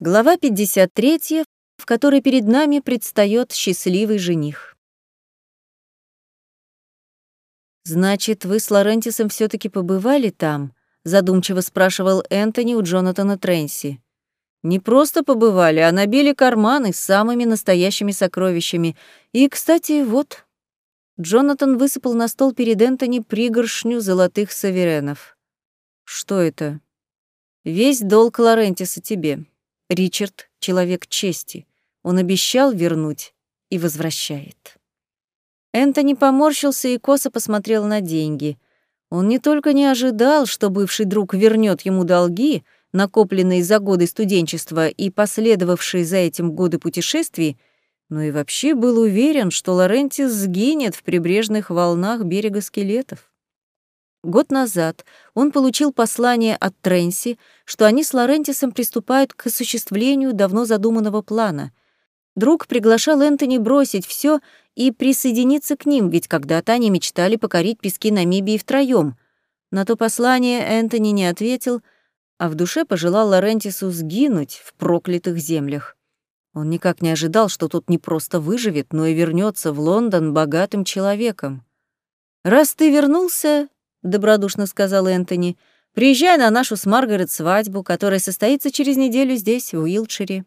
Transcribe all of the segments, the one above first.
Глава 53, в которой перед нами предстает счастливый жених. «Значит, вы с Лорентисом все таки побывали там?» — задумчиво спрашивал Энтони у Джонатана Тренси. «Не просто побывали, а набили карманы самыми настоящими сокровищами. И, кстати, вот...» Джонатан высыпал на стол перед Энтони пригоршню золотых саверенов. «Что это?» «Весь долг Лорентиса тебе», Ричард — человек чести. Он обещал вернуть и возвращает. Энтони поморщился и косо посмотрел на деньги. Он не только не ожидал, что бывший друг вернет ему долги, накопленные за годы студенчества и последовавшие за этим годы путешествий, но и вообще был уверен, что Лорентис сгинет в прибрежных волнах берега скелетов. Год назад он получил послание от Тренси, что они с Лорентисом приступают к осуществлению давно задуманного плана. Друг приглашал Энтони бросить все и присоединиться к ним, ведь когда-то они мечтали покорить пески Намибии втроем. На то послание Энтони не ответил, а в душе пожелал Лорентису сгинуть в проклятых землях. Он никак не ожидал, что тот не просто выживет, но и вернется в Лондон богатым человеком. «Раз ты вернулся, — добродушно сказал Энтони. «Приезжай на нашу с Маргарет свадьбу, которая состоится через неделю здесь, в Уилтшире».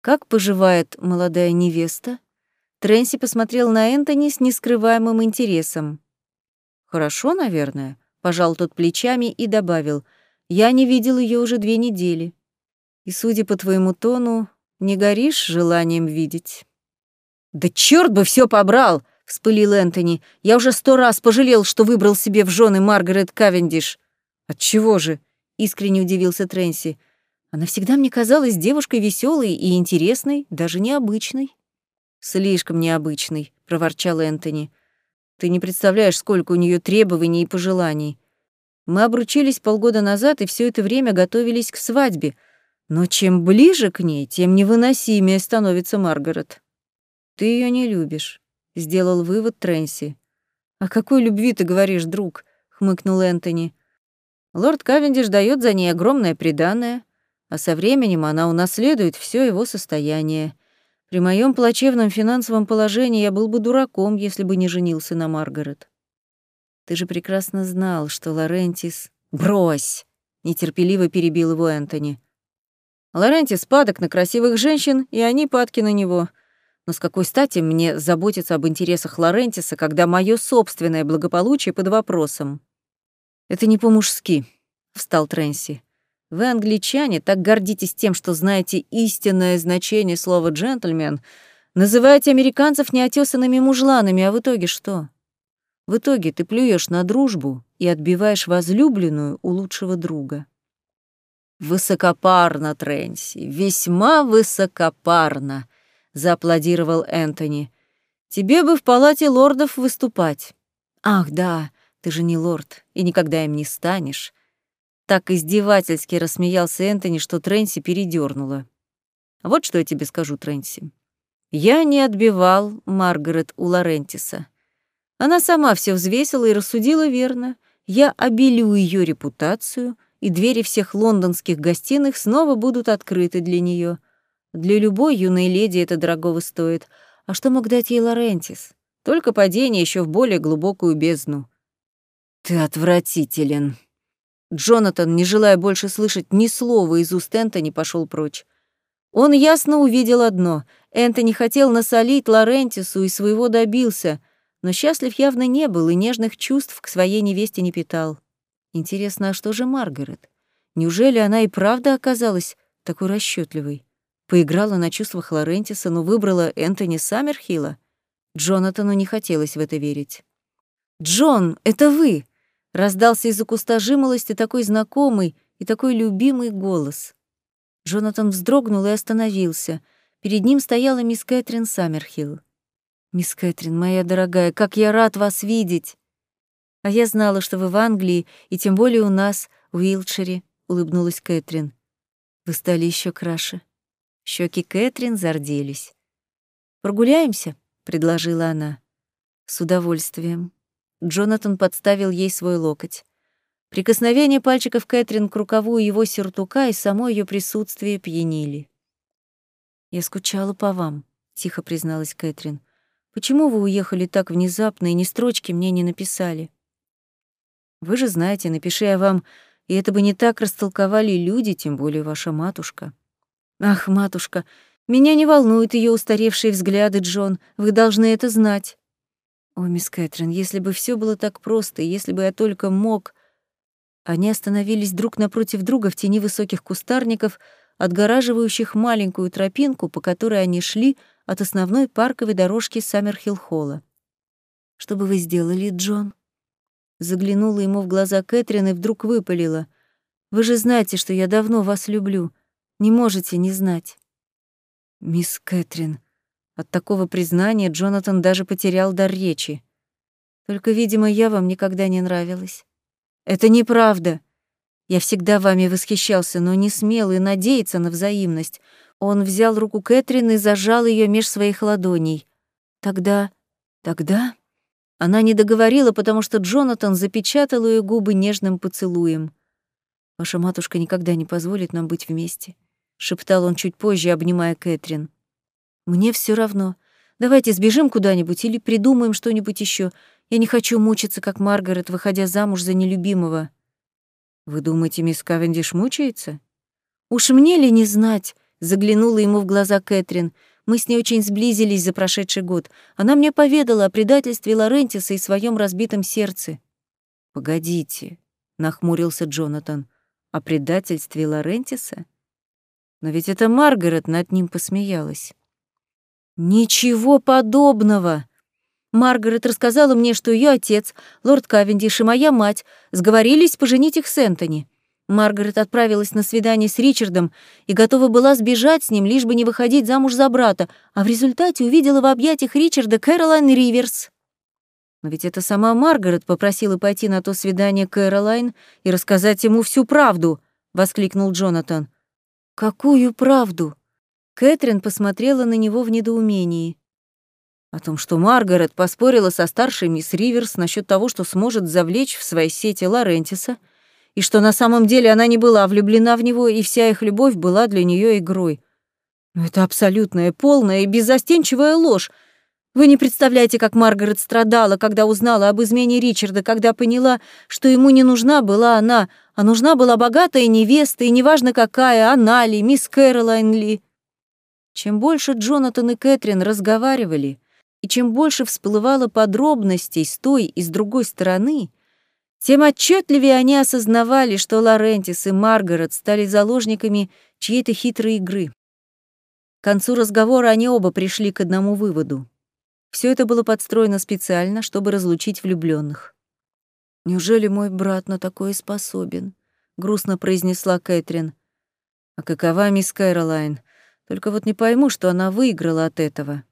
«Как поживает молодая невеста?» Трэнси посмотрел на Энтони с нескрываемым интересом. «Хорошо, наверное», — пожал тот плечами и добавил. «Я не видел ее уже две недели. И, судя по твоему тону, не горишь желанием видеть». «Да чёрт бы все побрал!» — вспылил Энтони. «Я уже сто раз пожалел, что выбрал себе в жены Маргарет Кавендиш». «Отчего же?» — искренне удивился Трэнси. «Она всегда мне казалась девушкой веселой и интересной, даже необычной». «Слишком необычной», — проворчал Энтони. «Ты не представляешь, сколько у нее требований и пожеланий. Мы обручились полгода назад и все это время готовились к свадьбе, но чем ближе к ней, тем невыносимее становится Маргарет. Ты ее не любишь. — сделал вывод Трэнси. «О какой любви ты говоришь, друг?» — хмыкнул Энтони. «Лорд Кавендиш дает за ней огромное преданное, а со временем она унаследует все его состояние. При моем плачевном финансовом положении я был бы дураком, если бы не женился на Маргарет. Ты же прекрасно знал, что Лорентис... Брось! Нетерпеливо перебил его Энтони. Лорентис падок на красивых женщин, и они падки на него — но с какой стати мне заботиться об интересах Лорентиса, когда мое собственное благополучие под вопросом? Это не по-мужски, встал Трэнси. Вы, англичане, так гордитесь тем, что знаете истинное значение слова «джентльмен», называете американцев неотесанными мужланами, а в итоге что? В итоге ты плюешь на дружбу и отбиваешь возлюбленную у лучшего друга. Высокопарно, Трэнси, весьма высокопарно, зааплодировал Энтони. Тебе бы в палате лордов выступать. Ах, да, ты же не лорд и никогда им не станешь. Так издевательски рассмеялся Энтони, что Трэнси передернула. Вот что я тебе скажу, Трэнси. Я не отбивал Маргарет у Лорентиса. Она сама все взвесила и рассудила верно. Я обелю ее репутацию, и двери всех лондонских гостиных снова будут открыты для нее. Для любой юной леди это дорогого стоит. А что мог дать ей Лорентис? Только падение еще в более глубокую бездну. Ты отвратителен. Джонатан, не желая больше слышать ни слова из уст Энтони, пошел прочь. Он ясно увидел одно. Энтони хотел насолить Лорентису и своего добился, но счастлив явно не был и нежных чувств к своей невесте не питал. Интересно, а что же Маргарет? Неужели она и правда оказалась такой расчетливой? Поиграла на чувствах Лорентиса, но выбрала Энтони Саммерхилла. Джонатану не хотелось в это верить. «Джон, это вы!» — раздался из-за куста жимолости такой знакомый и такой любимый голос. Джонатан вздрогнул и остановился. Перед ним стояла мисс Кэтрин Саммерхилл. «Мисс Кэтрин, моя дорогая, как я рад вас видеть!» «А я знала, что вы в Англии, и тем более у нас, в Уилтшире», — улыбнулась Кэтрин. «Вы стали еще краше. Щеки Кэтрин зарделись. «Прогуляемся?» — предложила она. «С удовольствием». Джонатан подставил ей свой локоть. Прикосновение пальчиков Кэтрин к рукаву его сюртука и само ее присутствие пьянили. «Я скучала по вам», — тихо призналась Кэтрин. «Почему вы уехали так внезапно и ни строчки мне не написали?» «Вы же знаете, напиши я вам, и это бы не так растолковали люди, тем более ваша матушка». «Ах, матушка, меня не волнуют ее устаревшие взгляды, Джон, вы должны это знать». «О, мисс Кэтрин, если бы все было так просто, если бы я только мог...» Они остановились друг напротив друга в тени высоких кустарников, отгораживающих маленькую тропинку, по которой они шли от основной парковой дорожки Саммерхилл-холла. «Что бы вы сделали, Джон?» Заглянула ему в глаза Кэтрин и вдруг выпалила. «Вы же знаете, что я давно вас люблю. Не можете не знать». «Мисс Кэтрин...» От такого признания Джонатан даже потерял дар речи. «Только, видимо, я вам никогда не нравилась». Это неправда. Я всегда вами восхищался, но не смел и надеяться на взаимность. Он взял руку Кэтрин и зажал ее меж своих ладоней. Тогда... Тогда... Она не договорила, потому что Джонатан запечатал ее губы нежным поцелуем. «Ваша матушка никогда не позволит нам быть вместе», — шептал он чуть позже, обнимая Кэтрин. «Мне все равно. Давайте сбежим куда-нибудь или придумаем что-нибудь еще. Я не хочу мучиться, как Маргарет, выходя замуж за нелюбимого. Вы думаете, мисс Кавендиш мучается? Уж мне ли не знать? Заглянула ему в глаза Кэтрин. Мы с ней очень сблизились за прошедший год. Она мне поведала о предательстве Лорентиса и своем разбитом сердце. Погодите, нахмурился Джонатан. О предательстве Лорентиса? Но ведь это Маргарет над ним посмеялась. Ничего подобного, Маргарет рассказала мне, что ее отец, лорд Кавендиш и моя мать сговорились поженить их с Энтони. Маргарет отправилась на свидание с Ричардом и готова была сбежать с ним, лишь бы не выходить замуж за брата, а в результате увидела в объятиях Ричарда Кэролайн Риверс. Но ведь это сама Маргарет попросила пойти на то свидание Кэролайн и рассказать ему всю правду, воскликнул Джонатан. Какую правду? Кэтрин посмотрела на него в недоумении. О том, что Маргарет поспорила со старшей мисс Риверс насчет того, что сможет завлечь в свои сети Лорентиса, и что на самом деле она не была влюблена в него, и вся их любовь была для нее игрой. Но это абсолютная, полная и беззастенчивая ложь. Вы не представляете, как Маргарет страдала, когда узнала об измене Ричарда, когда поняла, что ему не нужна была она, а нужна была богатая невеста, и неважно какая, она ли, мисс Кэролайн ли. Чем больше Джонатан и Кэтрин разговаривали, и чем больше всплывало подробностей с той и с другой стороны, тем отчетливее они осознавали, что Лорентис и Маргарет стали заложниками чьей-то хитрой игры. К концу разговора они оба пришли к одному выводу. Все это было подстроено специально, чтобы разлучить влюбленных. «Неужели мой брат на такое способен?» — грустно произнесла Кэтрин. «А какова мисс Кэролайн? Только вот не пойму, что она выиграла от этого».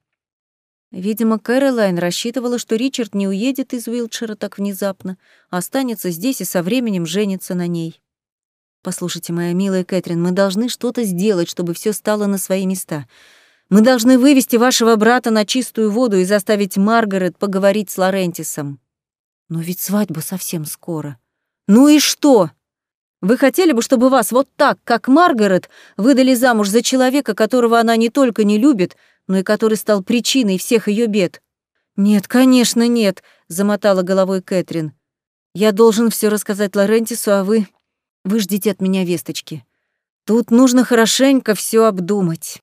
Видимо, Кэролайн рассчитывала, что Ричард не уедет из Уилтшира так внезапно, а останется здесь и со временем женится на ней. «Послушайте, моя милая Кэтрин, мы должны что-то сделать, чтобы все стало на свои места. Мы должны вывести вашего брата на чистую воду и заставить Маргарет поговорить с Лорентисом. Но ведь свадьба совсем скоро. Ну и что? Вы хотели бы, чтобы вас вот так, как Маргарет, выдали замуж за человека, которого она не только не любит, но и который стал причиной всех ее бед. «Нет, конечно, нет», — замотала головой Кэтрин. «Я должен все рассказать Лорентису, а вы... Вы ждите от меня весточки. Тут нужно хорошенько все обдумать».